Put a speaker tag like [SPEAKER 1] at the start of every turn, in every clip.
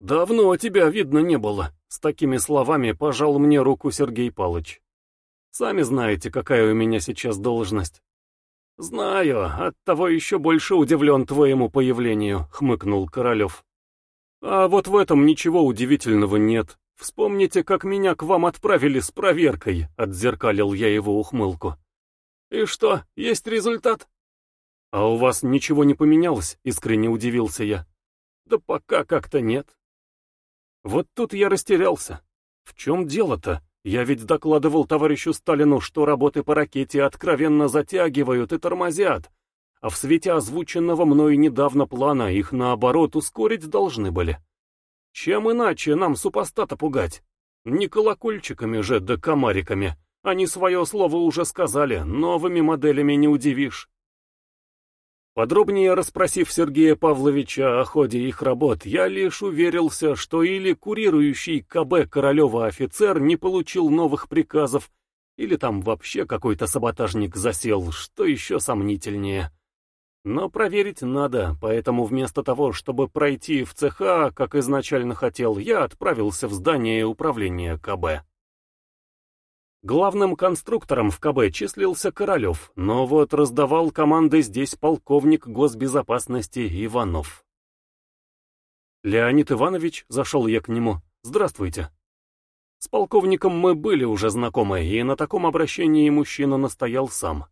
[SPEAKER 1] «Давно тебя видно не было», — с такими словами пожал мне руку Сергей Палыч. «Сами знаете, какая у меня сейчас должность». «Знаю, оттого еще больше удивлен твоему появлению», — хмыкнул Королев. «А вот в этом ничего удивительного нет. Вспомните, как меня к вам отправили с проверкой», — отзеркалил я его ухмылку. «И что, есть результат?» «А у вас ничего не поменялось?» — искренне удивился я. «Да пока как-то нет». Вот тут я растерялся. В чем дело-то? Я ведь докладывал товарищу Сталину, что работы по ракете откровенно затягивают и тормозят, а в свете озвученного мной недавно плана их, наоборот, ускорить должны были. Чем иначе нам супостата пугать? Не колокольчиками же, да комариками. Они свое слово уже сказали, новыми моделями не удивишь. Подробнее расспросив Сергея Павловича о ходе их работ, я лишь уверился, что или курирующий КБ Королева офицер не получил новых приказов, или там вообще какой-то саботажник засел, что еще сомнительнее. Но проверить надо, поэтому вместо того, чтобы пройти в цеха, как изначально хотел, я отправился в здание управления КБ. Главным конструктором в КБ числился Королев, но вот раздавал команды здесь полковник госбезопасности Иванов. «Леонид Иванович», — зашел я к нему, — «здравствуйте». С полковником мы были уже знакомы, и на таком обращении мужчина настоял сам.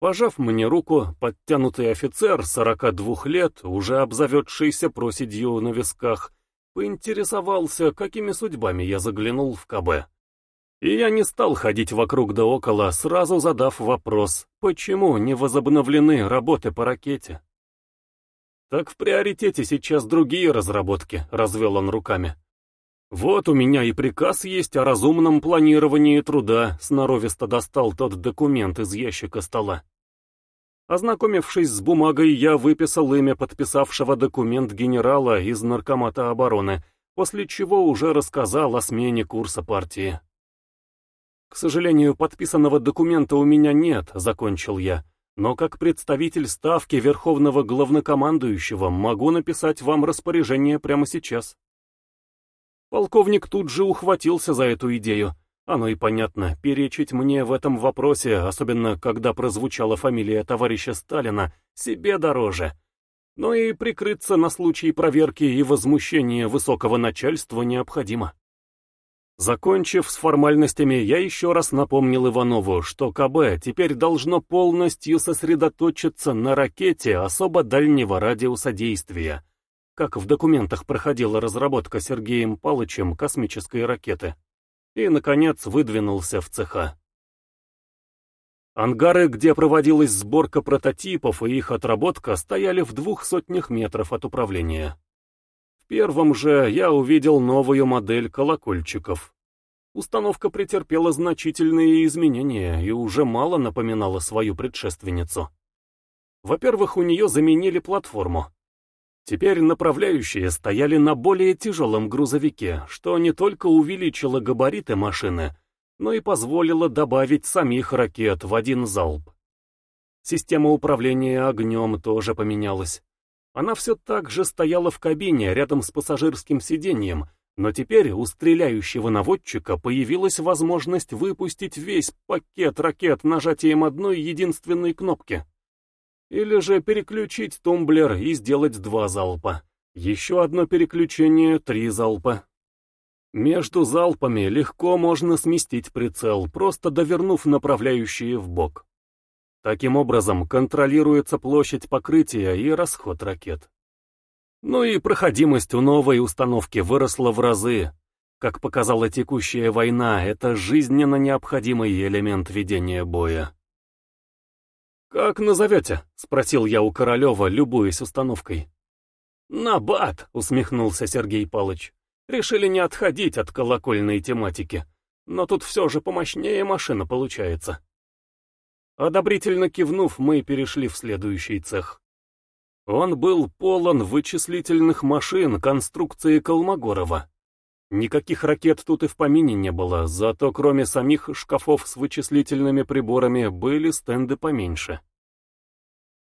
[SPEAKER 1] Пожав мне руку, подтянутый офицер, 42 лет, уже обзаведшийся проседью на висках, поинтересовался, какими судьбами я заглянул в КБ. И я не стал ходить вокруг да около, сразу задав вопрос, почему не возобновлены работы по ракете. «Так в приоритете сейчас другие разработки», — развел он руками. «Вот у меня и приказ есть о разумном планировании труда», — сноровисто достал тот документ из ящика стола. Ознакомившись с бумагой, я выписал имя подписавшего документ генерала из Наркомата обороны, после чего уже рассказал о смене курса партии. «К сожалению, подписанного документа у меня нет», — закончил я. «Но как представитель Ставки Верховного Главнокомандующего могу написать вам распоряжение прямо сейчас». Полковник тут же ухватился за эту идею. Оно и понятно, перечить мне в этом вопросе, особенно когда прозвучала фамилия товарища Сталина, себе дороже. Но и прикрыться на случай проверки и возмущения высокого начальства необходимо. Закончив с формальностями, я еще раз напомнил Иванову, что КБ теперь должно полностью сосредоточиться на ракете особо дальнего радиуса действия, как в документах проходила разработка Сергеем Палычем космической ракеты. И, наконец, выдвинулся в цеха. Ангары, где проводилась сборка прототипов и их отработка, стояли в двух сотнях метров от управления первом же я увидел новую модель колокольчиков. Установка претерпела значительные изменения и уже мало напоминала свою предшественницу. Во-первых, у нее заменили платформу. Теперь направляющие стояли на более тяжелом грузовике, что не только увеличило габариты машины, но и позволило добавить самих ракет в один залп. Система управления огнем тоже поменялась. Она все так же стояла в кабине рядом с пассажирским сиденьем, но теперь у стреляющего наводчика появилась возможность выпустить весь пакет ракет нажатием одной единственной кнопки. Или же переключить тумблер и сделать два залпа. Еще одно переключение — три залпа. Между залпами легко можно сместить прицел, просто довернув направляющие в бок. Таким образом, контролируется площадь покрытия и расход ракет. Ну и проходимость у новой установки выросла в разы. Как показала текущая война, это жизненно необходимый элемент ведения боя. «Как назовете?» — спросил я у Королева, любуясь установкой. «Набат!» — усмехнулся Сергей Палыч. «Решили не отходить от колокольной тематики. Но тут все же помощнее машина получается». Одобрительно кивнув, мы перешли в следующий цех. Он был полон вычислительных машин конструкции Колмогорова. Никаких ракет тут и в помине не было, зато кроме самих шкафов с вычислительными приборами были стенды поменьше.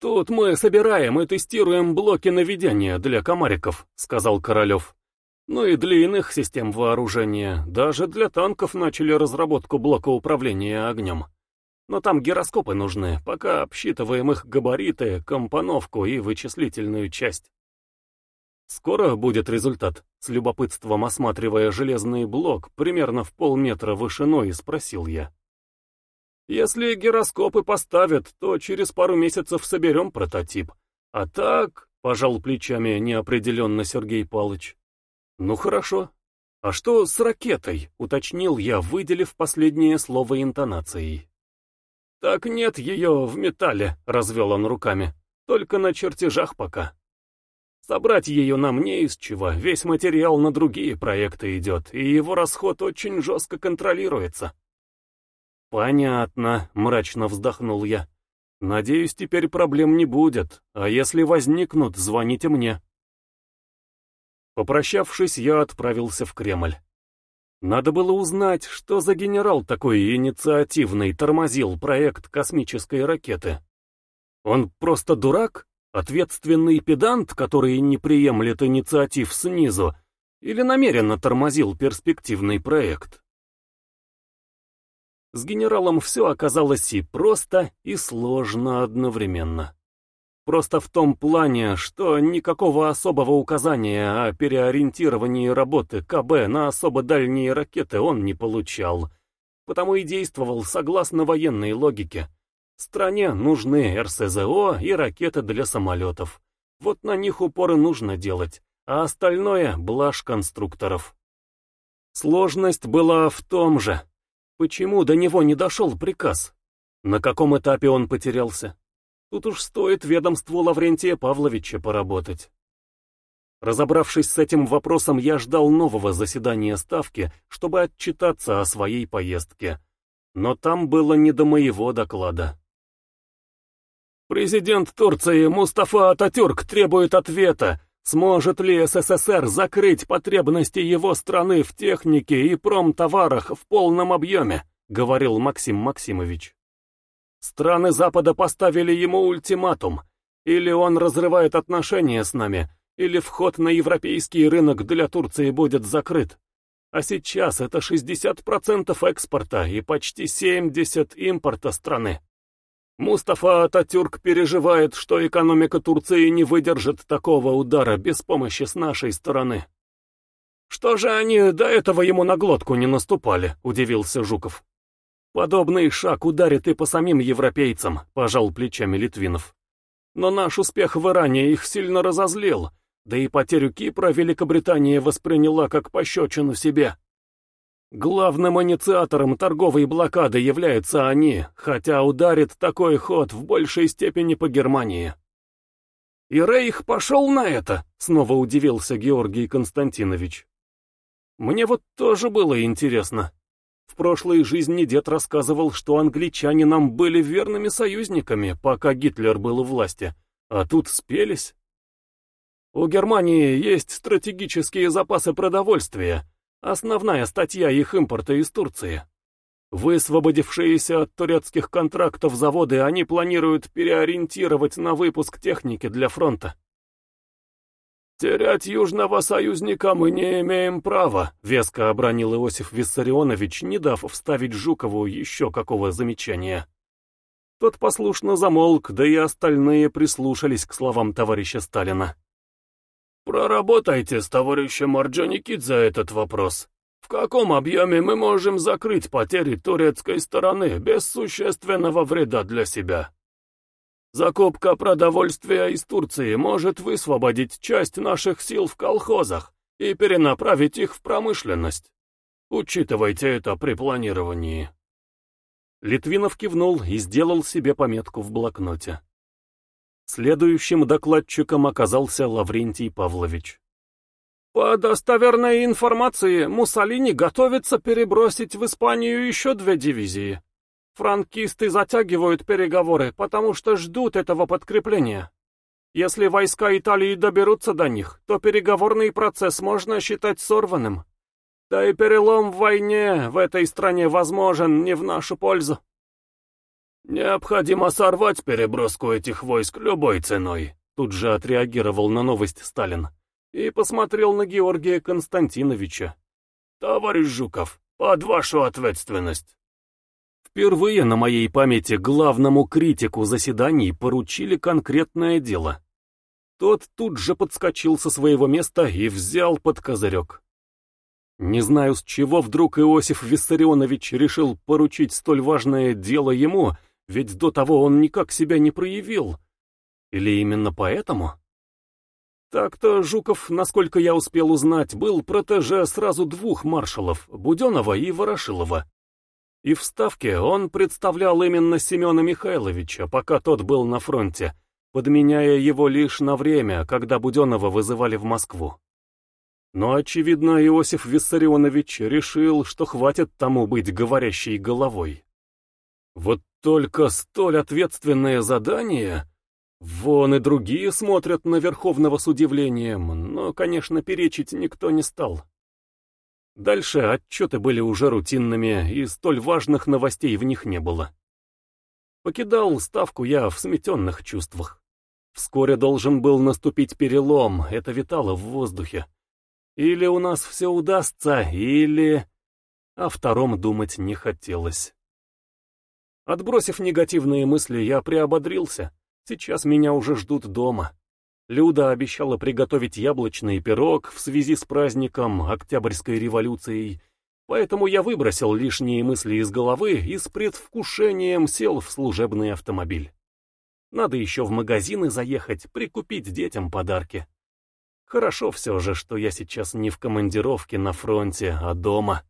[SPEAKER 1] «Тут мы собираем и тестируем блоки наведения для комариков», — сказал Королев. Ну и для иных систем вооружения, даже для танков начали разработку блока управления огнем. Но там гироскопы нужны, пока обсчитываем их габариты, компоновку и вычислительную часть. Скоро будет результат, с любопытством осматривая железный блок примерно в полметра вышиной, спросил я. Если гироскопы поставят, то через пару месяцев соберем прототип. А так, пожал плечами неопределенно Сергей Палыч. Ну хорошо. А что с ракетой, уточнил я, выделив последнее слово интонацией. Так нет ее в металле, развел он руками. Только на чертежах пока. Собрать ее нам не из чего, весь материал на другие проекты идет, и его расход очень жестко контролируется. «Понятно», — мрачно вздохнул я. «Надеюсь, теперь проблем не будет, а если возникнут, звоните мне». Попрощавшись, я отправился в Кремль. Надо было узнать, что за генерал такой инициативный тормозил проект космической ракеты. Он просто дурак? Ответственный педант, который не приемлет инициатив снизу? Или намеренно тормозил перспективный проект? С генералом все оказалось и просто, и сложно одновременно. Просто в том плане, что никакого особого указания о переориентировании работы КБ на особо дальние ракеты он не получал, потому и действовал согласно военной логике. Стране нужны РСЗО и ракеты для самолетов. Вот на них упоры нужно делать, а остальное — блажь конструкторов. Сложность была в том же, Почему до него не дошел приказ? На каком этапе он потерялся? Тут уж стоит ведомству Лаврентия Павловича поработать. Разобравшись с этим вопросом, я ждал нового заседания Ставки, чтобы отчитаться о своей поездке. Но там было не до моего доклада. Президент Турции Мустафа Ататюрк требует ответа, Сможет ли СССР закрыть потребности его страны в технике и промтоварах в полном объеме, говорил Максим Максимович. Страны Запада поставили ему ультиматум. Или он разрывает отношения с нами, или вход на европейский рынок для Турции будет закрыт. А сейчас это 60% экспорта и почти 70% импорта страны. Мустафа Ататюрк переживает, что экономика Турции не выдержит такого удара без помощи с нашей стороны. Что же они до этого ему на глотку не наступали, удивился Жуков. Подобный шаг ударит и по самим европейцам, пожал плечами Литвинов. Но наш успех в Иране их сильно разозлил, да и потерю Кипра Великобритания восприняла как пощечину себе. Главным инициатором торговой блокады являются они, хотя ударит такой ход в большей степени по Германии. «И Рейх пошел на это?» — снова удивился Георгий Константинович. «Мне вот тоже было интересно. В прошлой жизни дед рассказывал, что англичане нам были верными союзниками, пока Гитлер был у власти, а тут спелись. У Германии есть стратегические запасы продовольствия» Основная статья их импорта из Турции. Высвободившиеся от турецких контрактов заводы они планируют переориентировать на выпуск техники для фронта. «Терять южного союзника мы не имеем права», — веско обронил Иосиф Виссарионович, не дав вставить Жукову еще какого замечания. Тот послушно замолк, да и остальные прислушались к словам товарища Сталина. Проработайте с товарищем Орджоникидзе этот вопрос. В каком объеме мы можем закрыть потери турецкой стороны без существенного вреда для себя? Закупка продовольствия из Турции может высвободить часть наших сил в колхозах и перенаправить их в промышленность. Учитывайте это при планировании. Литвинов кивнул и сделал себе пометку в блокноте. Следующим докладчиком оказался Лаврентий Павлович. По достоверной информации, Муссолини готовится перебросить в Испанию еще две дивизии. Франкисты затягивают переговоры, потому что ждут этого подкрепления. Если войска Италии доберутся до них, то переговорный процесс можно считать сорванным. Да и перелом в войне в этой стране возможен не в нашу пользу. «Необходимо сорвать переброску этих войск любой ценой», тут же отреагировал на новость Сталин. и посмотрел на Георгия Константиновича. «Товарищ Жуков, под вашу ответственность!» Впервые на моей памяти главному критику заседаний поручили конкретное дело. Тот тут же подскочил со своего места и взял под козырек. Не знаю, с чего вдруг Иосиф Виссарионович решил поручить столь важное дело ему, ведь до того он никак себя не проявил. Или именно поэтому? Так-то Жуков, насколько я успел узнать, был протеже сразу двух маршалов, Буденова и Ворошилова. И в Ставке он представлял именно Семена Михайловича, пока тот был на фронте, подменяя его лишь на время, когда Буденова вызывали в Москву. Но, очевидно, Иосиф Виссарионович решил, что хватит тому быть говорящей головой. Вот только столь ответственное задание... Вон и другие смотрят на Верховного с удивлением, но, конечно, перечить никто не стал. Дальше отчеты были уже рутинными, и столь важных новостей в них не было. Покидал ставку я в сметенных чувствах. Вскоре должен был наступить перелом, это витало в воздухе. Или у нас все удастся, или... О втором думать не хотелось. Отбросив негативные мысли, я приободрился. Сейчас меня уже ждут дома. Люда обещала приготовить яблочный пирог в связи с праздником Октябрьской революцией, поэтому я выбросил лишние мысли из головы и с предвкушением сел в служебный автомобиль. Надо еще в магазины заехать, прикупить детям подарки. Хорошо все же, что я сейчас не в командировке на фронте, а дома.